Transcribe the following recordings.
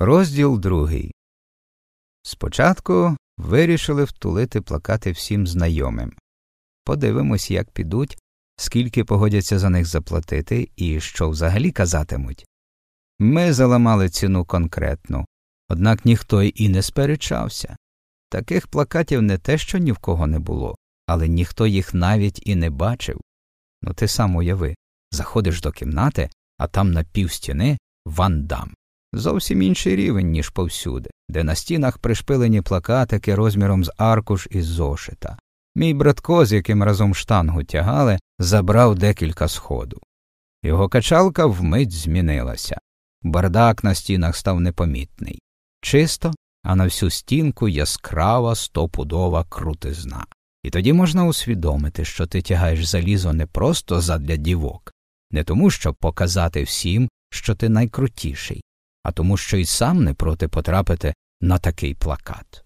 Розділ другий. Спочатку вирішили втулити плакати всім знайомим. Подивимось, як підуть, скільки погодяться за них заплатити і що взагалі казатимуть. Ми заламали ціну конкретну, однак ніхто і не сперечався. Таких плакатів не те, що ні в кого не було, але ніхто їх навіть і не бачив. Ну ти сам уяви заходиш до кімнати, а там на півстіни вандам. Зовсім інший рівень, ніж повсюди, де на стінах пришпилені плакатики розміром з аркуш із зошита. Мій братко, з яким разом штангу тягали, забрав декілька сходу. Його качалка вмить змінилася. Бардак на стінах став непомітний. Чисто, а на всю стінку яскрава стопудова крутизна. І тоді можна усвідомити, що ти тягаєш залізо не просто задля дівок, не тому, щоб показати всім, що ти найкрутіший, а тому, що й сам не проти потрапити на такий плакат.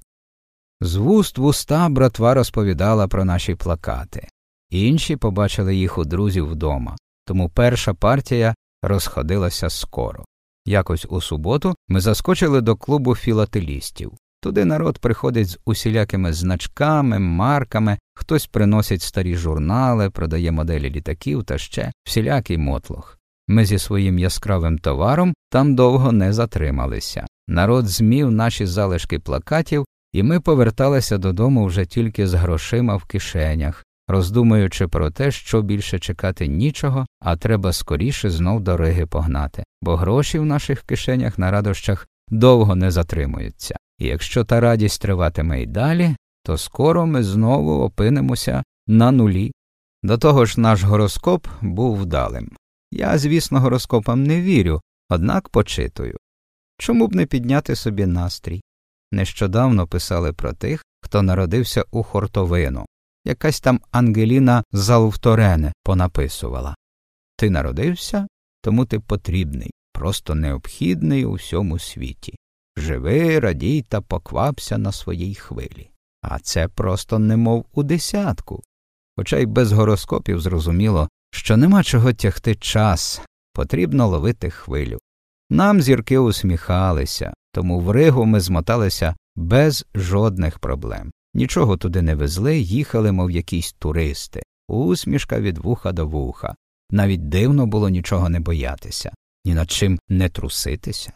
З вуст в уста братва розповідала про наші плакати, інші побачили їх у друзів вдома, тому перша партія розходилася скоро. Якось у суботу ми заскочили до клубу філателістів. Туди народ приходить з усілякими значками, марками, хтось приносить старі журнали, продає моделі літаків та ще всілякий мотлох. Ми зі своїм яскравим товаром там довго не затрималися. Народ змів наші залишки плакатів, і ми поверталися додому вже тільки з грошима в кишенях, роздумуючи про те, що більше чекати нічого, а треба скоріше знов до Риги погнати, бо гроші в наших кишенях на радощах довго не затримуються. І якщо та радість триватиме й далі, то скоро ми знову опинимося на нулі. До того ж наш гороскоп був вдалим. Я, звісно, гороскопам не вірю, однак почитую. Чому б не підняти собі настрій? Нещодавно писали про тих, хто народився у хортовину. Якась там Ангеліна Залвторене понаписувала Ти народився, тому ти потрібний, просто необхідний у всьому світі. Живи, радій та поквапся на своїй хвилі. А це просто немов у десятку. Хоча й без гороскопів зрозуміло, що нема чого тягти час, потрібно ловити хвилю. Нам зірки усміхалися, тому в Ригу ми змоталися без жодних проблем. Нічого туди не везли, їхали, мов якісь туристи, усмішка від вуха до вуха. Навіть дивно було нічого не боятися, ні над чим не труситися.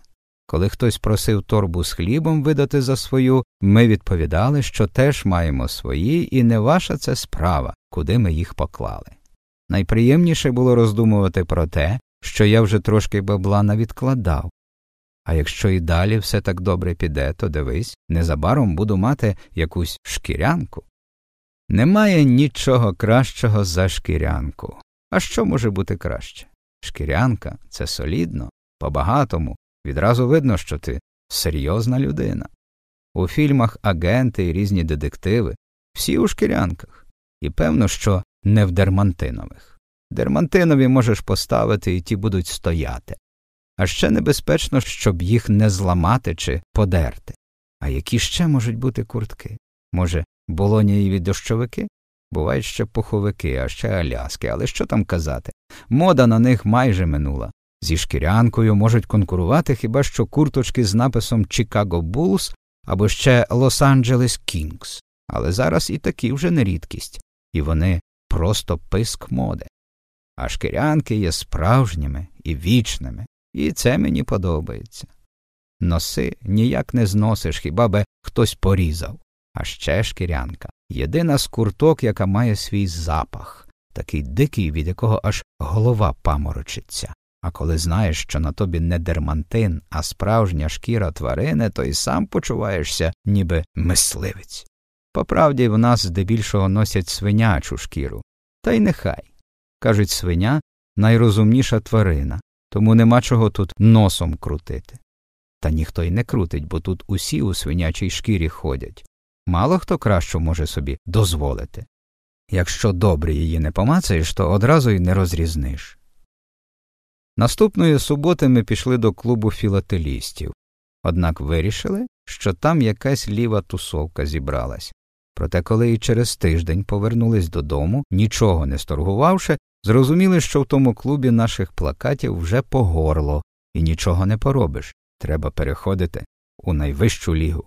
Коли хтось просив торбу з хлібом видати за свою, ми відповідали, що теж маємо свої, і не ваша це справа, куди ми їх поклали. Найприємніше було роздумувати про те, що я вже трошки бабла навідкладав. А якщо і далі все так добре піде, то дивись, незабаром буду мати якусь шкірянку. Немає нічого кращого за шкірянку. А що може бути краще? Шкірянка це солідно, по багатому, відразу видно, що ти серйозна людина. У фільмах агенти і різні детективи, всі у шкірянках, і певно, що не в дермантинових. Дермантинові можеш поставити і ті будуть стояти. А ще небезпечно, щоб їх не зламати чи подерти. А які ще можуть бути куртки? Може, болонієві дощовики? Бувають ще пуховики, а ще аляски, але що там казати? Мода на них майже минула. Зі шкірянкою можуть конкурувати хіба що курточки з написом Chicago Bulls або ще Los-Angeles Kings. Але зараз і такі вже не рідкість, і вони просто писк моди. А шкірянки є справжніми і вічними, і це мені подобається. Носи ніяк не зносиш, хіба би хтось порізав. А ще шкірянка єдина з курток, яка має свій запах, такий дикий, від якого аж голова паморочиться. А коли знаєш, що на тобі не дермантин, а справжня шкіра тварини, то й сам почуваєшся, ніби мисливець. Поправді в нас здебільшого носять свинячу шкіру, та й нехай. Кажуть, свиня найрозумніша тварина, тому нема чого тут носом крутити. Та ніхто й не крутить, бо тут усі у свинячій шкірі ходять. Мало хто краще може собі дозволити. Якщо добре її не помацаєш, то одразу й не розрізниш. Наступної суботи ми пішли до клубу філателістів, однак вирішили, що там якась ліва тусовка зібралась. Проте, коли і через тиждень повернулись додому, нічого не сторгувавши, зрозуміли, що в тому клубі наших плакатів вже по горло, і нічого не поробиш. треба переходити у найвищу лігу.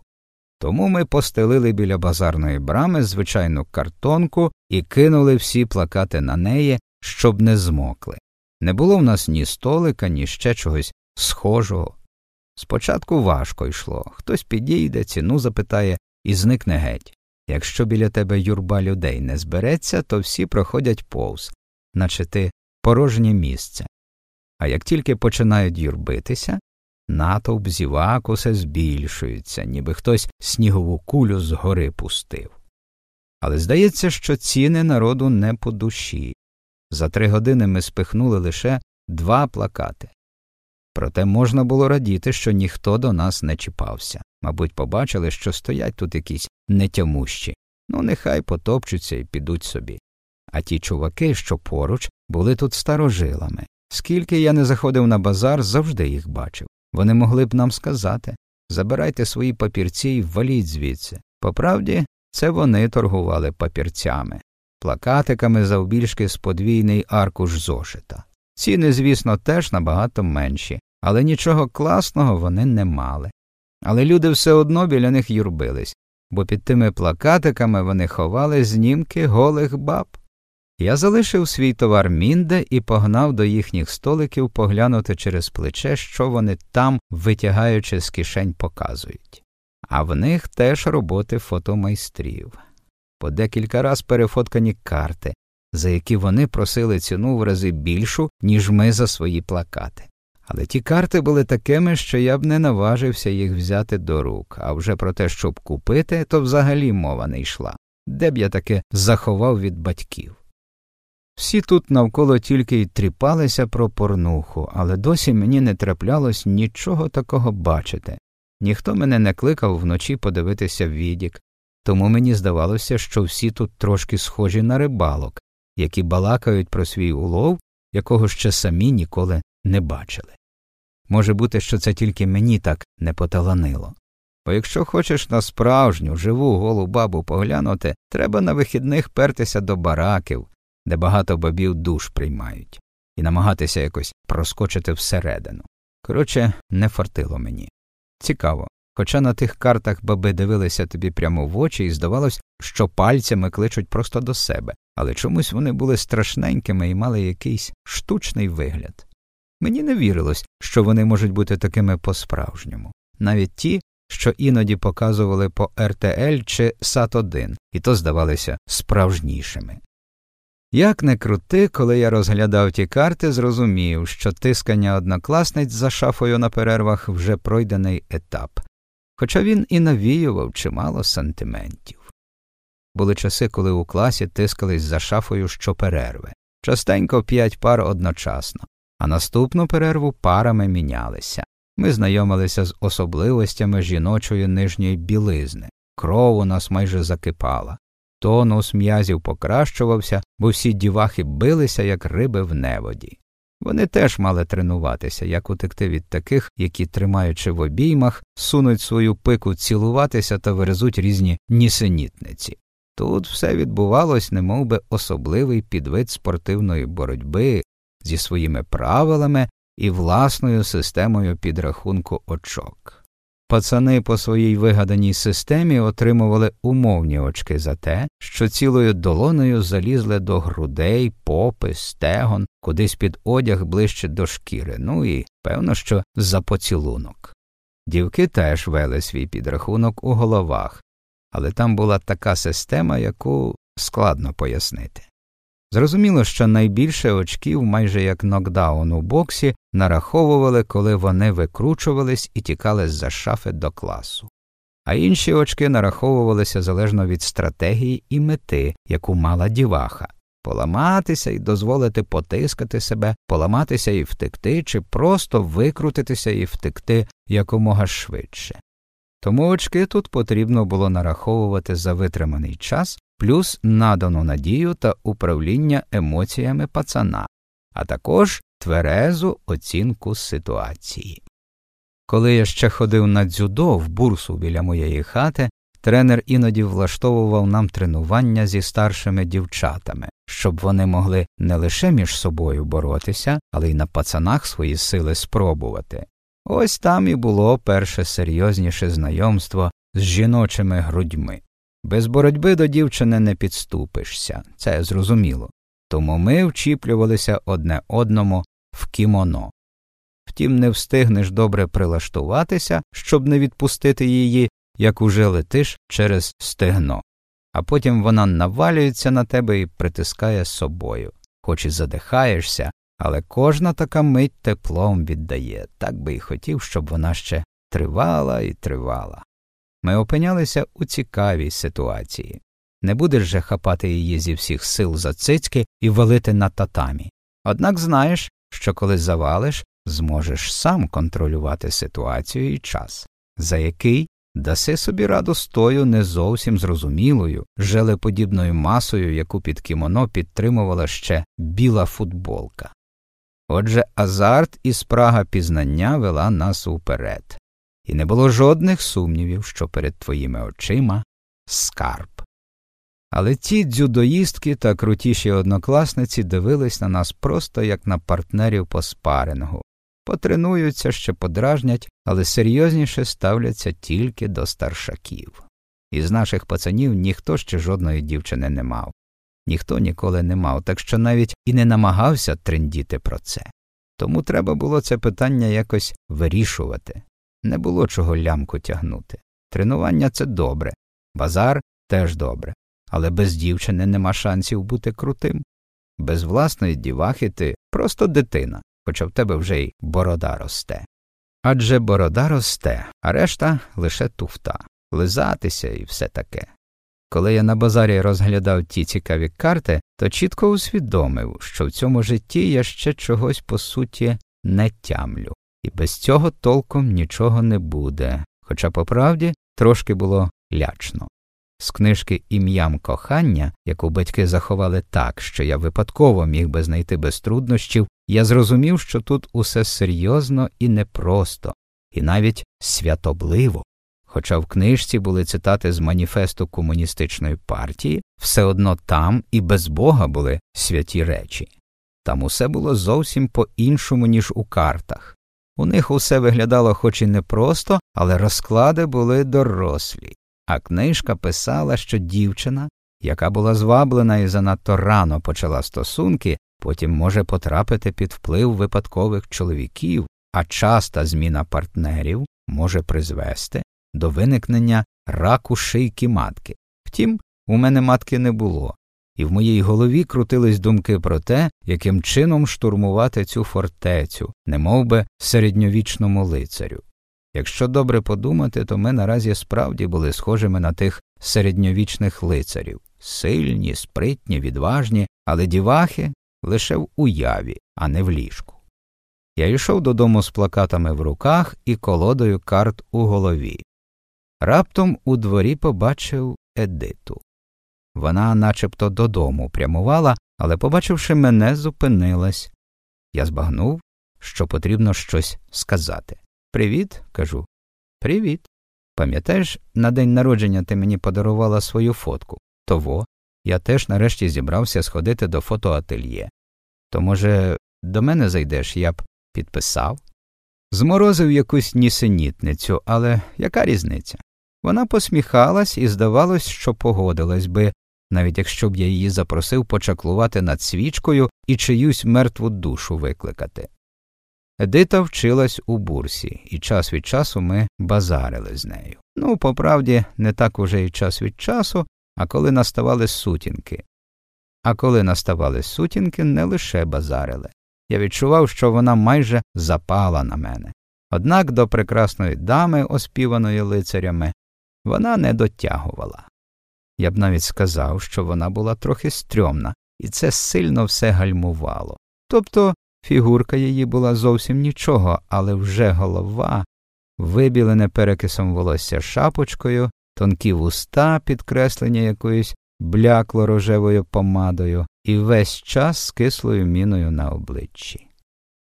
Тому ми постелили біля базарної брами звичайну картонку і кинули всі плакати на неї, щоб не змокли. Не було в нас ні столика, ні ще чогось схожого. Спочатку важко йшло хтось підійде, ціну запитає і зникне геть. Якщо біля тебе юрба людей не збереться, то всі проходять повз, наче ти порожнє місце. А як тільки починають юрбитися, натовп зівак усе збільшується, ніби хтось снігову кулю з гори пустив. Але здається, що ціни народу не по душі. За три години ми спихнули лише два плакати. Проте можна було радіти, що ніхто до нас не чіпався. Мабуть, побачили, що стоять тут якісь нетямущі, ну нехай потопчуться і підуть собі. А ті чуваки, що поруч, були тут старожилами. Скільки я не заходив на базар, завжди їх бачив. Вони могли б нам сказати забирайте свої папірці і валіть звідси. Поправді, це вони торгували папірцями, плакатиками завбільшки з подвійний аркуш зошита. Ціни, звісно, теж набагато менші, але нічого класного вони не мали. Але люди все одно біля них юрбились, бо під тими плакатиками вони ховали знімки голих баб. Я залишив свій товар мінде і погнав до їхніх столиків поглянути через плече, що вони там, витягаючи з кишень, показують. А в них теж роботи фотомайстрів. По декілька раз перефоткані карти, за які вони просили ціну в рази більшу, ніж ми за свої плакати. Але ті карти були такими, що я б не наважився їх взяти до рук, а вже про те, щоб купити, то взагалі мова не йшла, де б я таки заховав від батьків. Всі тут навколо тільки й тріпалися про порнуху, але досі мені не траплялось нічого такого бачити. Ніхто мене не кликав вночі подивитися відік, тому мені здавалося, що всі тут трошки схожі на рибалок, які балакають про свій улов, якого ще самі ніколи не бачили. Може бути, що це тільки мені так не поталанило. Бо якщо хочеш на справжню живу голу бабу поглянути, треба на вихідних пертися до бараків, де багато бабів душ приймають, і намагатися якось проскочити всередину. Коротше, не фартило мені. Цікаво. Хоча на тих картах баби дивилися тобі прямо в очі, і здавалось, що пальцями кличуть просто до себе, але чомусь вони були страшненькими і мали якийсь штучний вигляд. Мені не вірилось, що вони можуть бути такими по справжньому, навіть ті, що іноді показували по РТЛ чи сат 1 і то здавалися справжнішими. Як не крути, коли я розглядав ті карти, зрозумів, що тискання однокласниць за шафою на перервах вже пройдений етап, хоча він і навіював чимало сантиментів. Були часи, коли у класі тискались за шафою щоперерви, частенько п'ять пар одночасно, а наступну перерву парами мінялися. Ми знайомилися з особливостями жіночої нижньої білизни, кров у нас майже закипала, тонус м'язів покращувався, бо всі дівахи билися, як риби в неводі. Вони теж мали тренуватися, як утекти від таких, які, тримаючи в обіймах, сунуть свою пику цілуватися та вирезуть різні нісенітниці. Тут все відбувалось, немов би особливий підвид спортивної боротьби зі своїми правилами і власною системою підрахунку очок. Пацани по своїй вигаданій системі отримували умовні очки за те, що цілою долоною залізли до грудей, попи, стегон, кудись під одяг ближче до шкіри, ну і певно, що за поцілунок. Дівки теж вели свій підрахунок у головах, але там була така система, яку складно пояснити. Зрозуміло, що найбільше очків, майже як нокдаун у боксі, нараховували, коли вони викручувались і тікали з за шафи до класу, а інші очки нараховувалися залежно від стратегії і мети, яку мала діваха поламатися і дозволити потискати себе, поламатися і втекти, чи просто викрутитися і втекти якомога швидше. Тому очки тут потрібно було нараховувати за витриманий час плюс надану надію та управління емоціями пацана, а також тверезу оцінку ситуації. Коли я ще ходив на дзюдо в бурсу біля моєї хати, тренер іноді влаштовував нам тренування зі старшими дівчатами, щоб вони могли не лише між собою боротися, але й на пацанах свої сили спробувати. Ось там і було перше серйозніше знайомство з жіночими грудьми. Без боротьби до дівчини не підступишся, це зрозуміло. Тому ми вчіплювалися одне одному в кімоно. Втім, не встигнеш добре прилаштуватися, щоб не відпустити її, як уже летиш через стегно, а потім вона навалюється на тебе і притискає собою. Хоч і задихаєшся, але кожна така мить теплом віддає, так би і хотів, щоб вона ще тривала і тривала. Ми опинялися у цікавій ситуації. Не будеш же хапати її зі всіх сил за цицьки і валити на татамі. Однак знаєш, що коли завалиш, зможеш сам контролювати ситуацію і час, за який даси собі раду з тою не зовсім зрозумілою, желеподібною масою, яку під кімоно підтримувала ще біла футболка. Отже, азарт і спрага пізнання вела нас уперед, і не було жодних сумнівів, що перед твоїми очима скарб. Але ті дзюдоїстки та крутіші однокласниці дивились на нас просто як на партнерів по спарингу, потренуються, ще подражнять, але серйозніше ставляться тільки до старшаків. Із наших пацанів ніхто ще жодної дівчини не мав, ніхто ніколи не мав, так що навіть і не намагався трендіти про це. Тому треба було це питання якось вирішувати. Не було чого лямку тягнути. Тренування це добре, базар теж добре, але без дівчини нема шансів бути крутим. Без власної дівахи ти просто дитина, хоча в тебе вже й борода росте. Адже борода росте, а решта лише туфта, лизатися і все таке. Коли я на базарі розглядав ті цікаві карти, то чітко усвідомив, що в цьому житті я ще чогось по суті не тямлю, і без цього толком нічого не буде, хоча по правді трошки було лячно. З книжки ім'ям кохання, яку батьки заховали так, що я випадково міг би знайти без труднощів, я зрозумів, що тут усе серйозно і непросто, і навіть святобливо. Хоча в книжці були цитати з маніфесту комуністичної партії, все одно там і без Бога були святі речі. Там усе було зовсім по іншому, ніж у картах. У них усе виглядало хоч і непросто, але розклади були дорослі а книжка писала, що дівчина, яка була зваблена і занадто рано почала стосунки, потім може потрапити під вплив випадкових чоловіків, а часта зміна партнерів може призвести до виникнення раку шийки матки. Втім, у мене матки не було, і в моїй голові крутились думки про те, яким чином штурмувати цю фортецю, немов би середньовічному лицарю. Якщо добре подумати, то ми наразі справді були схожими на тих середньовічних лицарів сильні, спритні, відважні, але дівахи лише в уяві, а не в ліжку. Я йшов додому з плакатами в руках і колодою карт у голові. Раптом у дворі побачив Едиту. Вона начебто додому прямувала, але, побачивши мене, зупинилась. Я збагнув, що потрібно щось сказати. Привіт, кажу. Привіт. Пам'ятаєш, на день народження ти мені подарувала свою фотку. Того. Я теж нарешті зібрався сходити до фотоательє. То, може, до мене зайдеш, я б підписав? Зморозив якусь нісенітницю, але яка різниця? Вона посміхалась і здавалось, що погодилась би, навіть якщо б я її запросив почаклувати над свічкою і чиюсь мертву душу викликати. Едита вчилась у бурсі, і час від часу ми базарили з нею. Ну, по правді, не так уже і час від часу, а коли наставали сутінки. А коли наставали сутінки, не лише базарили. Я відчував, що вона майже запала на мене. Однак до прекрасної дами, оспіваної лицарями, вона не дотягувала. Я б навіть сказав, що вона була трохи стрьомна, і це сильно все гальмувало. Тобто Фігурка її була зовсім нічого, але вже голова, вибілене перекисом волосся шапочкою, тонкі вуста, підкреслені якоюсь блякло рожевою помадою, і весь час з кислою міною на обличчі.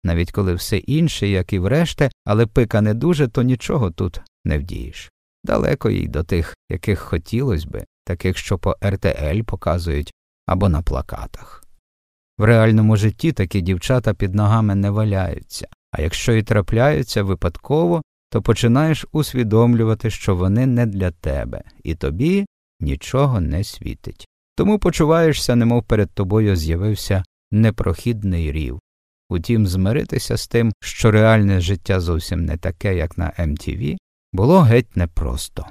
Навіть коли все інше, як і вреште, але пика не дуже, то нічого тут не вдієш. Далеко їй до тих, яких хотілося би, таких, що по РТЛ показують або на плакатах. В реальному житті такі дівчата під ногами не валяються, а якщо і трапляються випадково, то починаєш усвідомлювати, що вони не для тебе, і тобі нічого не світить. Тому почуваєшся, немов перед тобою з'явився непрохідний рів. Утім, змиритися з тим, що реальне життя зовсім не таке, як на МТВ, було геть непросто.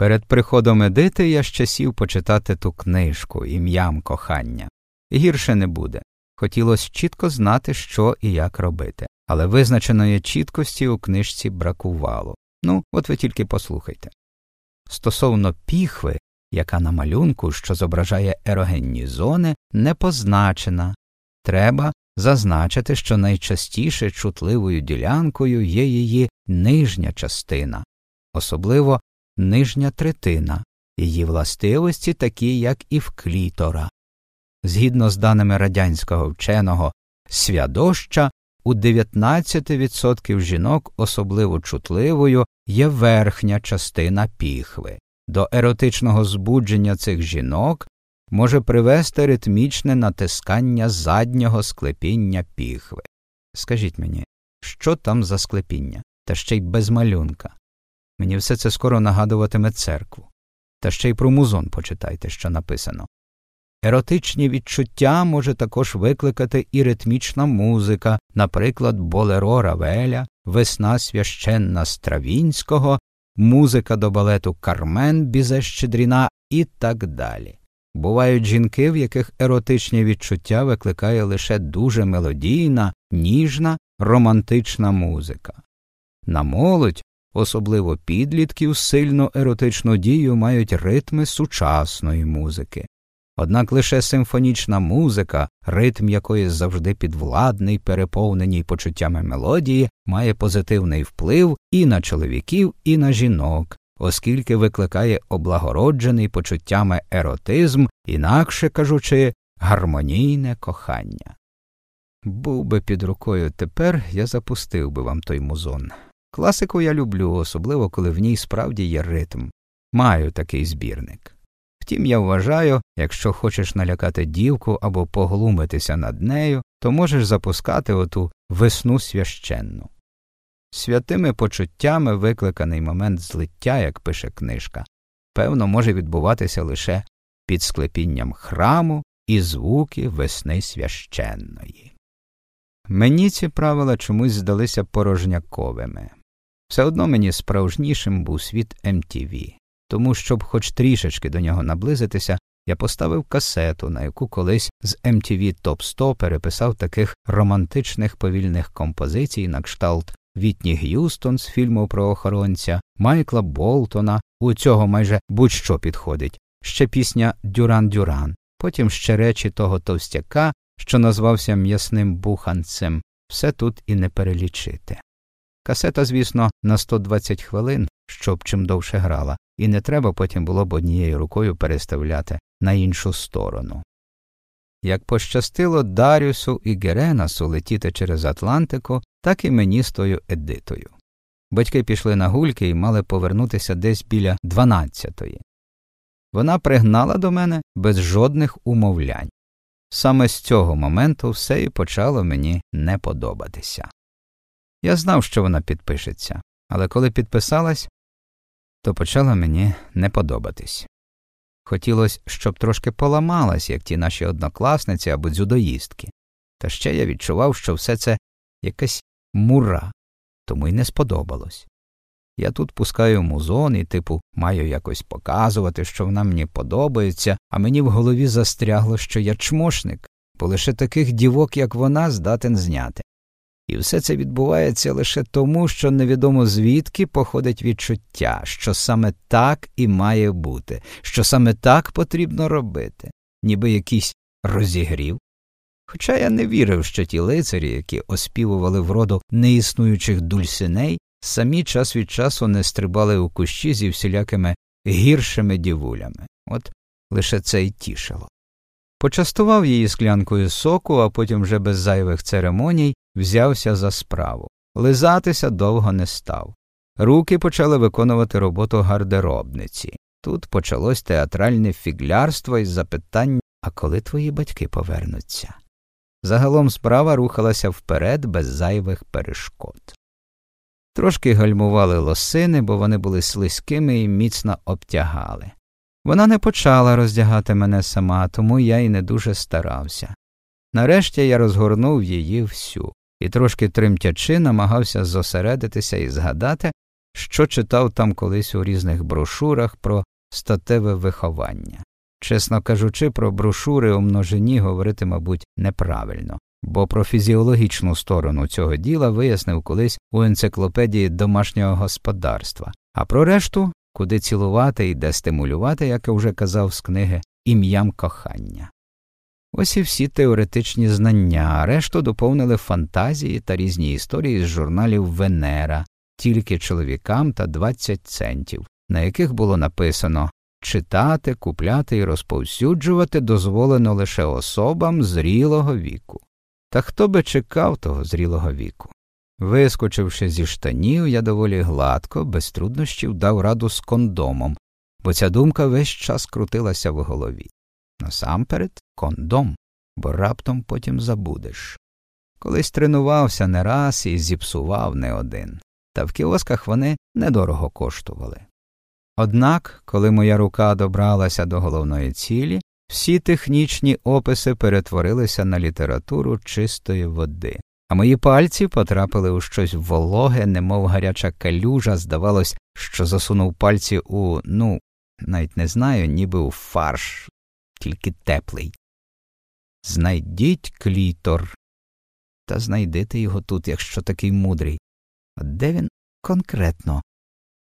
Перед приходом Едити я ще сів почитати ту книжку ім'ям кохання. Гірше не буде. Хотілося чітко знати, що і як робити, але визначеної чіткості у книжці бракувало. Ну, от ви тільки послухайте. Стосовно піхви, яка на малюнку, що зображає ерогенні зони, не позначена, треба зазначити, що найчастіше чутливою ділянкою є її нижня частина, особливо нижня третина, її властивості такі, як і в клітора. Згідно з даними радянського вченого свядоща, у 19% жінок особливо чутливою є верхня частина піхви. До еротичного збудження цих жінок може привести ритмічне натискання заднього склепіння піхви. Скажіть мені, що там за склепіння, та ще й без малюнка? Мені все це скоро нагадуватиме церкву. Та ще й про музон почитайте, що написано. Еротичні відчуття може також викликати і ритмічна музика, наприклад, Болеро Равеля, Весна священна Стравінського, музика до балету Кармен Бізе Щедріна і так далі. Бувають жінки, в яких еротичні відчуття викликає лише дуже мелодійна, ніжна, романтична музика. На молодь, особливо підлітків, сильну еротичну дію мають ритми сучасної музики. Однак лише симфонічна музика, ритм якої завжди підвладний, переповненій почуттями мелодії, має позитивний вплив і на чоловіків, і на жінок, оскільки викликає облагороджений почуттями еротизм, інакше кажучи, гармонійне кохання. Був би під рукою тепер, я запустив би вам той музон. Класику я люблю, особливо коли в ній справді є ритм. Маю такий збірник. Втім, я вважаю, якщо хочеш налякати дівку або поглумитися над нею, то можеш запускати оту весну священну. Святими почуттями викликаний момент злиття, як пише книжка, певно, може відбуватися лише під склепінням храму і звуки весни священної. Мені ці правила чомусь здалися порожняковими. Все одно мені справжнішим був світ МТВ, тому, щоб хоч трішечки до нього наблизитися, я поставив касету, на яку колись з MTV Top 100 переписав таких романтичних повільних композицій на кшталт Вітні Г'юстон з фільму про охоронця, Майкла Болтона, у цього майже будь-що підходить, ще пісня Дюран Дюран, потім ще речі того товстяка, що назвався м'ясним буханцем, все тут і не перелічити. Касета, звісно, на 120 хвилин, щоб чим довше грала, і не треба потім було б однією рукою переставляти на іншу сторону. Як пощастило Дарюсу і Геренасу летіти через Атлантику, так і мені з тою Едитою. Батьки пішли на гульки і мали повернутися десь біля дванадцятої. Вона пригнала до мене без жодних умовлянь. Саме з цього моменту все і почало мені не подобатися. Я знав, що вона підпишеться, але коли підписалась, то почала мені не подобатись. Хотілося, щоб трошки поламалась, як ті наші однокласниці або дзюдоїстки, та ще я відчував, що все це якась мура, тому й не сподобалось. Я тут пускаю музон і, типу, маю якось показувати, що вона мені подобається, а мені в голові застрягло, що я чмошник, бо лише таких дівок, як вона, здатен зняти. І все це відбувається лише тому, що невідомо звідки походить відчуття, що саме так і має бути, що саме так потрібно робити, ніби якийсь розігрів. Хоча я не вірив, що ті лицарі, які оспівували вроду неіснуючих дульсиней, самі час від часу не стрибали у кущі зі всілякими гіршими дівулями, от лише це й тішило. Почастував її склянкою соку, а потім вже без зайвих церемоній взявся за справу. Лизатися довго не став. Руки почали виконувати роботу гардеробниці. Тут почалось театральне фіглярство із запитання А коли твої батьки повернуться? Загалом справа рухалася вперед без зайвих перешкод. Трошки гальмували лосини, бо вони були слизькими і міцно обтягали. Вона не почала роздягати мене сама, тому я й не дуже старався. Нарешті я розгорнув її всю і, трошки тремтячи, намагався зосередитися і згадати, що читав там колись у різних брошурах про статеве виховання. Чесно кажучи, про брошури у множині говорити, мабуть, неправильно, бо про фізіологічну сторону цього діла вияснив колись у енциклопедії домашнього господарства, а про решту, куди цілувати і де стимулювати, як я вже казав з книги ім'ям кохання. Ось і всі теоретичні знання, а решту доповнили фантазії та різні історії з журналів Венера, тільки чоловікам та 20 центів, на яких було написано читати, купляти і розповсюджувати дозволено лише особам зрілого віку. Та хто би чекав того зрілого віку? Вискочивши зі штанів, я доволі гладко, без труднощів дав раду з кондомом, бо ця думка весь час крутилася в голові. Насамперед кондом, бо раптом потім забудеш. Колись тренувався не раз і зіпсував не один, та в кіосках вони недорого коштували. Однак, коли моя рука добралася до головної цілі, всі технічні описи перетворилися на літературу чистої води, а мої пальці потрапили у щось вологе, немов гаряча калюжа, здавалось, що засунув пальці у, ну, навіть не знаю, ніби у фарш, тільки теплий. Знайдіть клітор. Та знайдите його тут, якщо такий мудрий. А де він конкретно?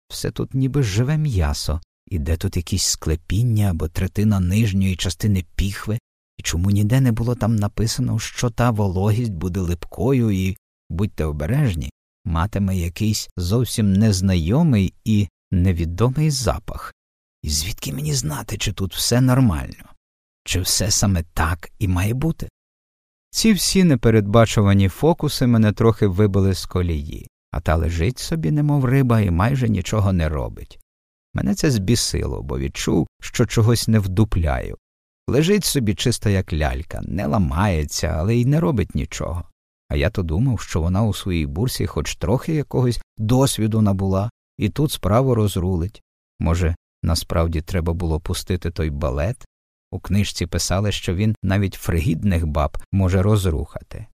Все тут ніби живе м'ясо, і де тут якісь склепіння або третина нижньої частини піхви, і чому ніде не було там написано, що та вологість буде липкою і, будьте обережні, матиме якийсь зовсім незнайомий і невідомий запах. І звідки мені знати, чи тут все нормально, чи все саме так і має бути? Ці всі непередбачувані фокуси мене трохи вибили з колії а та лежить собі, немов риба, і майже нічого не робить. Мене це збісило, бо відчув, що чогось не вдупляю. Лежить собі чисто як лялька, не ламається, але й не робить нічого. А я то думав, що вона у своїй бурсі хоч трохи якогось досвіду набула, і тут справу розрулить. Може, насправді треба було пустити той балет? У книжці писали, що він навіть фригідних баб може розрухати.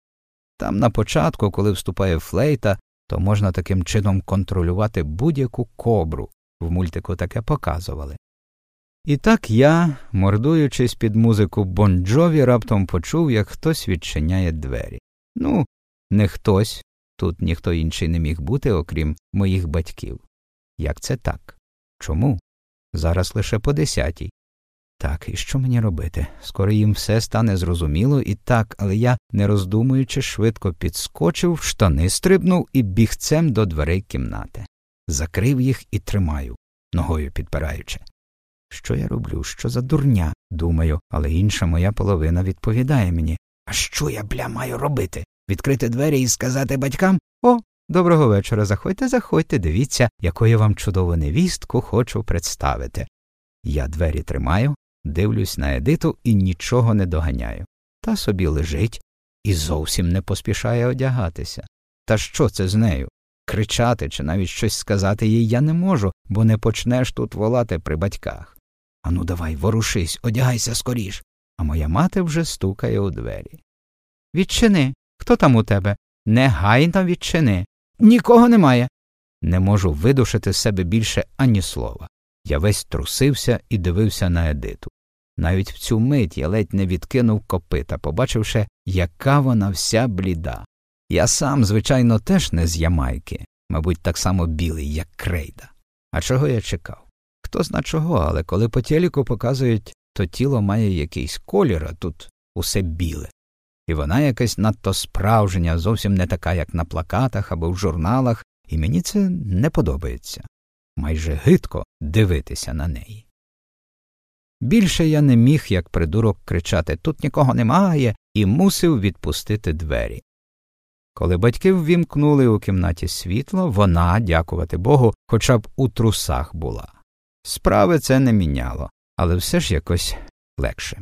Там на початку, коли вступає флейта, то можна таким чином контролювати будь-яку кобру, в мультику таке показували. І так я, мордуючись під музику Бонджові, раптом почув, як хтось відчиняє двері. Ну, не хтось, тут ніхто інший не міг бути, окрім моїх батьків. Як це так? Чому? Зараз лише по десятій. Так, і що мені робити? Скоро їм все стане зрозуміло і так, але я, не роздумуючи, швидко підскочив, штани стрибнув і бігцем до дверей кімнати. Закрив їх і тримаю, ногою підпираючи. Що я роблю? Що за дурня? думаю, але інша моя половина відповідає мені А що я, бля, маю робити? Відкрити двері і сказати батькам О, доброго вечора, заходьте, заходьте, дивіться, яку я вам чудову невістку хочу представити. Я двері тримаю, дивлюсь на Едиту і нічого не доганяю. Та собі лежить і зовсім не поспішає одягатися. Та що це з нею? Кричати чи навіть щось сказати їй я не можу, бо не почнеш тут волати при батьках. Ану, давай, ворушись, одягайся скоріш. А моя мати вже стукає у двері. Відчини. Хто там у тебе? Негайно відчини. Нікого немає. Не можу видушити з себе більше ані слова. Я весь трусився і дивився на Едиту. Навіть в цю мить я ледь не відкинув копита, побачивши, яка вона вся бліда. Я сам, звичайно, теж не з Ямайки, мабуть, так само білий, як крейда. А чого я чекав? Хто зна чого, але коли по телеку показують, то тіло має якийсь колір, а тут усе біле. І вона якась надто справжня, зовсім не така, як на плакатах або в журналах, і мені це не подобається майже гидко дивитися на неї. Більше я не міг, як придурок, кричати тут нікого немає, і мусив відпустити двері. Коли батьки ввімкнули у кімнаті світло, вона, дякувати Богу, хоча б у трусах була. Справи це не міняло, але все ж якось легше.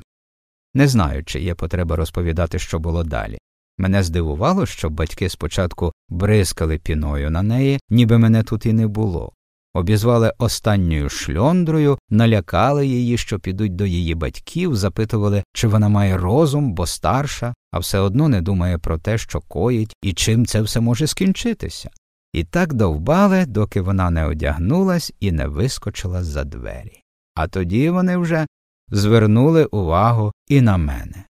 Не знаю, чи є потреба розповідати, що було далі. Мене здивувало, що батьки спочатку бризкали піною на неї, ніби мене тут і не було. Обізвали останньою шльондрою, налякали її, що підуть до її батьків, запитували, чи вона має розум, бо старша, а все одно не думає про те, що коїть і чим це все може скінчитися. І так довбали, доки вона не одягнулась і не вискочила за двері. А тоді вони вже звернули увагу і на мене.